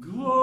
Glory